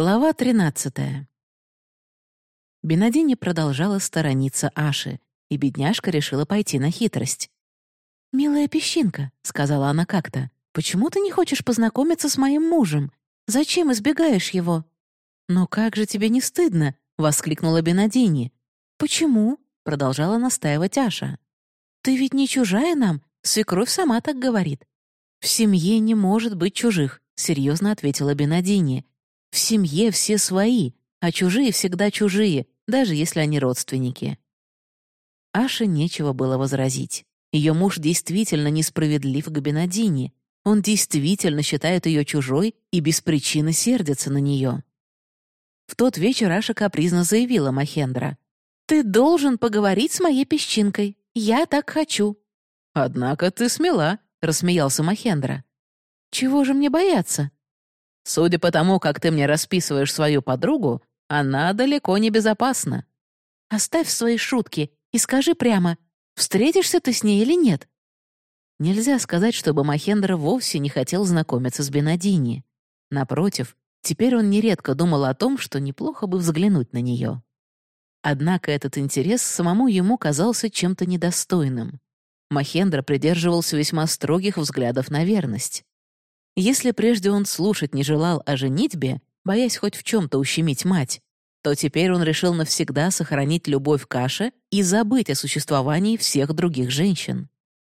Глава 13. Бенадини продолжала сторониться Аши, и бедняжка решила пойти на хитрость. «Милая песчинка», — сказала она как-то, — «почему ты не хочешь познакомиться с моим мужем? Зачем избегаешь его?» «Но как же тебе не стыдно?» — воскликнула Бенадини. «Почему?» — продолжала настаивать Аша. «Ты ведь не чужая нам, свекровь сама так говорит». «В семье не может быть чужих», — серьезно ответила Бенадини. В семье все свои, а чужие всегда чужие, даже если они родственники. Аше нечего было возразить. Ее муж действительно несправедлив к Бенадине. Он действительно считает ее чужой и без причины сердится на нее. В тот вечер Аша капризно заявила Махендра. «Ты должен поговорить с моей песчинкой. Я так хочу». «Однако ты смела», — рассмеялся Махендра. «Чего же мне бояться?» Судя по тому, как ты мне расписываешь свою подругу, она далеко не безопасна. Оставь свои шутки и скажи прямо, встретишься ты с ней или нет. Нельзя сказать, чтобы Махендра вовсе не хотел знакомиться с Бенадини. Напротив, теперь он нередко думал о том, что неплохо бы взглянуть на нее. Однако этот интерес самому ему казался чем-то недостойным. Махендра придерживался весьма строгих взглядов на верность. Если прежде он слушать не желал о женитьбе, боясь хоть в чем-то ущемить мать, то теперь он решил навсегда сохранить любовь к Аше и забыть о существовании всех других женщин.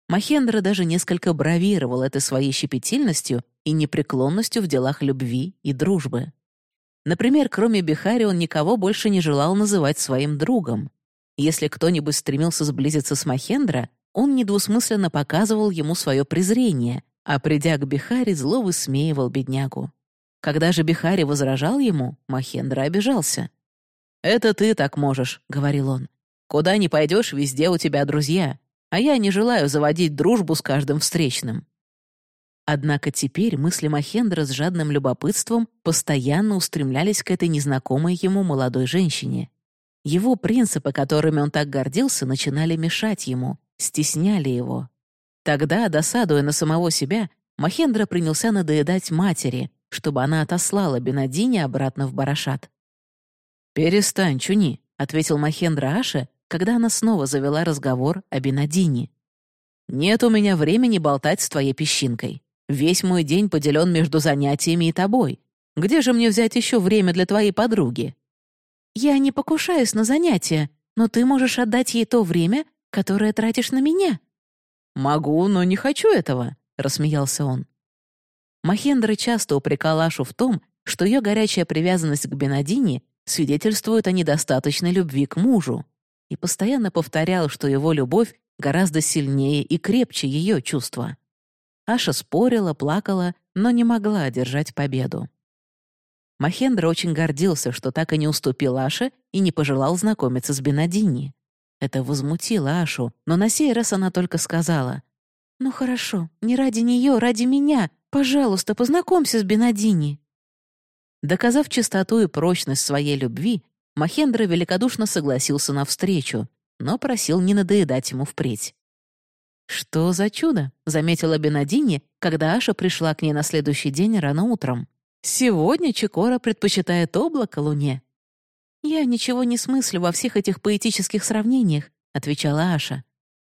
Махендра даже несколько бравировал этой своей щепетильностью и непреклонностью в делах любви и дружбы. Например, кроме Бихари он никого больше не желал называть своим другом. Если кто-нибудь стремился сблизиться с Махендра, он недвусмысленно показывал ему свое презрение, а придя к Бихари, зло высмеивал беднягу. Когда же Бихари возражал ему, Махендра обижался. «Это ты так можешь», — говорил он. «Куда ни пойдешь, везде у тебя друзья, а я не желаю заводить дружбу с каждым встречным». Однако теперь мысли Махендра с жадным любопытством постоянно устремлялись к этой незнакомой ему молодой женщине. Его принципы, которыми он так гордился, начинали мешать ему, стесняли его. Тогда, досадуя на самого себя, Махендра принялся надоедать матери, чтобы она отослала Бенадине обратно в Барашат. «Перестань, Чуни», — ответил Махендра Аше, когда она снова завела разговор о Бенадине. «Нет у меня времени болтать с твоей песчинкой. Весь мой день поделен между занятиями и тобой. Где же мне взять еще время для твоей подруги?» «Я не покушаюсь на занятия, но ты можешь отдать ей то время, которое тратишь на меня», «Могу, но не хочу этого», — рассмеялся он. Махендра часто упрекал Ашу в том, что ее горячая привязанность к Бенадине свидетельствует о недостаточной любви к мужу, и постоянно повторял, что его любовь гораздо сильнее и крепче ее чувства. Аша спорила, плакала, но не могла одержать победу. Махендра очень гордился, что так и не уступил Аше и не пожелал знакомиться с Бенадини. Это возмутило Ашу, но на сей раз она только сказала. «Ну хорошо, не ради нее, ради меня. Пожалуйста, познакомься с Бенадини». Доказав чистоту и прочность своей любви, Махендра великодушно согласился на встречу, но просил не надоедать ему впредь. «Что за чудо?» — заметила Бенадини, когда Аша пришла к ней на следующий день рано утром. «Сегодня Чикора предпочитает облако луне, «Я ничего не смыслю во всех этих поэтических сравнениях», — отвечала Аша.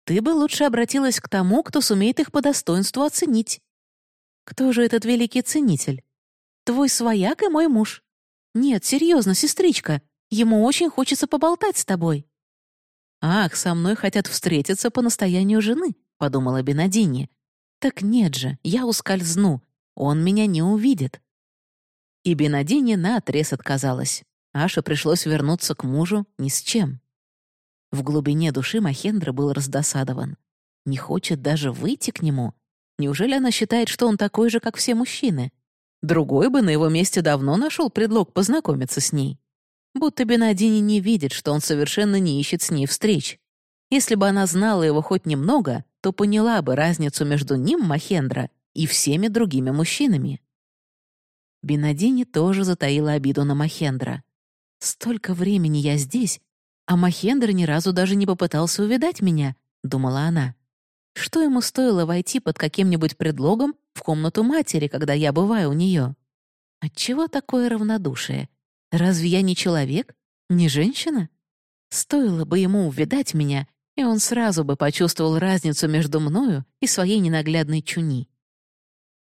«Ты бы лучше обратилась к тому, кто сумеет их по достоинству оценить». «Кто же этот великий ценитель?» «Твой свояк и мой муж». «Нет, серьезно, сестричка, ему очень хочется поболтать с тобой». «Ах, со мной хотят встретиться по настоянию жены», — подумала Бенадини. «Так нет же, я ускользну, он меня не увидит». И Бенадини наотрез отказалась. Аше пришлось вернуться к мужу ни с чем. В глубине души Махендра был раздосадован. Не хочет даже выйти к нему. Неужели она считает, что он такой же, как все мужчины? Другой бы на его месте давно нашел предлог познакомиться с ней. Будто Бенадини не видит, что он совершенно не ищет с ней встреч. Если бы она знала его хоть немного, то поняла бы разницу между ним, Махендра, и всеми другими мужчинами. Бенадини тоже затаила обиду на Махендра. «Столько времени я здесь, а Махендр ни разу даже не попытался увидать меня», — думала она. «Что ему стоило войти под каким-нибудь предлогом в комнату матери, когда я бываю у нее? Отчего такое равнодушие? Разве я не человек? Не женщина? Стоило бы ему увидать меня, и он сразу бы почувствовал разницу между мною и своей ненаглядной чуни.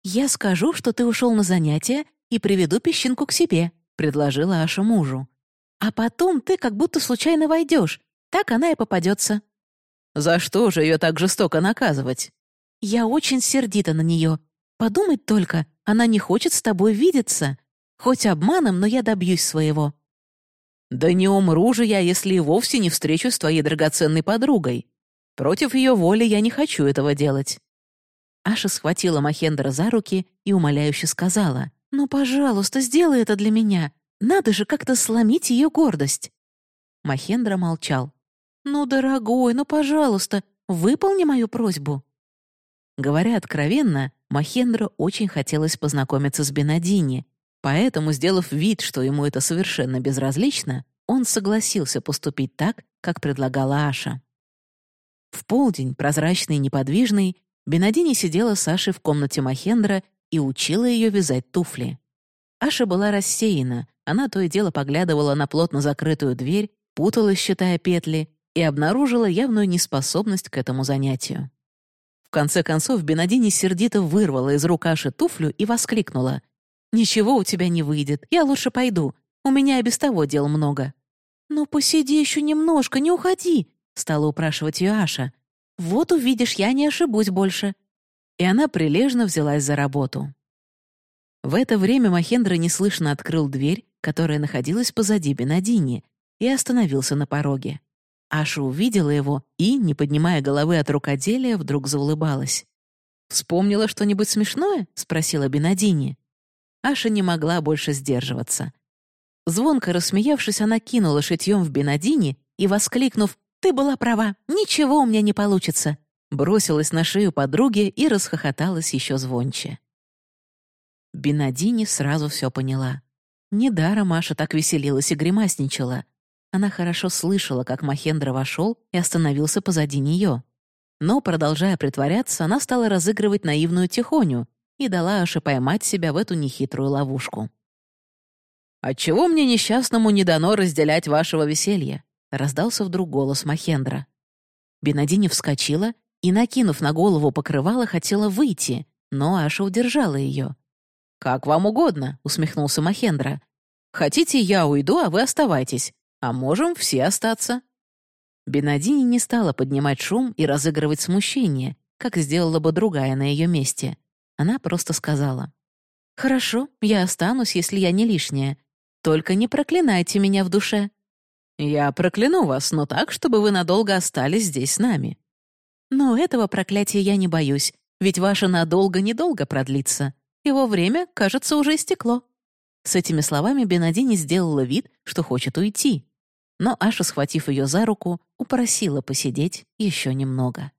«Я скажу, что ты ушел на занятия, и приведу песчинку к себе», — предложила Аша мужу. «А потом ты как будто случайно войдешь, так она и попадется». «За что же ее так жестоко наказывать?» «Я очень сердита на нее. Подумать только, она не хочет с тобой видеться. Хоть обманом, но я добьюсь своего». «Да не умру же я, если и вовсе не встречусь с твоей драгоценной подругой. Против ее воли я не хочу этого делать». Аша схватила Махендра за руки и умоляюще сказала, «Ну, пожалуйста, сделай это для меня. Надо же как-то сломить ее гордость». Махендра молчал. «Ну, дорогой, ну, пожалуйста, выполни мою просьбу». Говоря откровенно, Махендра очень хотелось познакомиться с Бенадини, Поэтому, сделав вид, что ему это совершенно безразлично, он согласился поступить так, как предлагала Аша. В полдень, прозрачный и неподвижный, Бенадини сидела с Ашей в комнате Махендра и учила ее вязать туфли. Аша была рассеяна, она то и дело поглядывала на плотно закрытую дверь, путалась, считая петли, и обнаружила явную неспособность к этому занятию. В конце концов, Бенадини сердито вырвала из рук Аши туфлю и воскликнула — «Ничего у тебя не выйдет. Я лучше пойду. У меня и без того дел много». «Ну, посиди еще немножко, не уходи», — стала упрашивать ее Аша. «Вот увидишь, я не ошибусь больше». И она прилежно взялась за работу. В это время Махендра неслышно открыл дверь, которая находилась позади Бенадини, и остановился на пороге. Аша увидела его и, не поднимая головы от рукоделия, вдруг заулыбалась. «Вспомнила что-нибудь смешное?» — спросила Бенадини. Аша не могла больше сдерживаться. Звонко рассмеявшись, она кинула шитьем в Бенадине и, воскликнув «Ты была права, ничего у меня не получится», бросилась на шею подруги и расхохоталась еще звонче. Бенадини сразу все поняла. Недаром Маша так веселилась и гримасничала. Она хорошо слышала, как Махендра вошел и остановился позади нее. Но, продолжая притворяться, она стала разыгрывать наивную тихоню, и дала Аше поймать себя в эту нехитрую ловушку. «Отчего мне несчастному не дано разделять вашего веселья?» — раздался вдруг голос Махендра. Бенадини вскочила и, накинув на голову покрывало, хотела выйти, но Аша удержала ее. «Как вам угодно», — усмехнулся Махендра. «Хотите, я уйду, а вы оставайтесь, а можем все остаться». Бенадини не стала поднимать шум и разыгрывать смущение, как сделала бы другая на ее месте. Она просто сказала. «Хорошо, я останусь, если я не лишняя. Только не проклинайте меня в душе». «Я прокляну вас, но так, чтобы вы надолго остались здесь с нами». «Но этого проклятия я не боюсь, ведь ваше надолго недолго продлится. Его время, кажется, уже истекло». С этими словами Бенадини сделала вид, что хочет уйти. Но Аша, схватив ее за руку, упросила посидеть еще немного.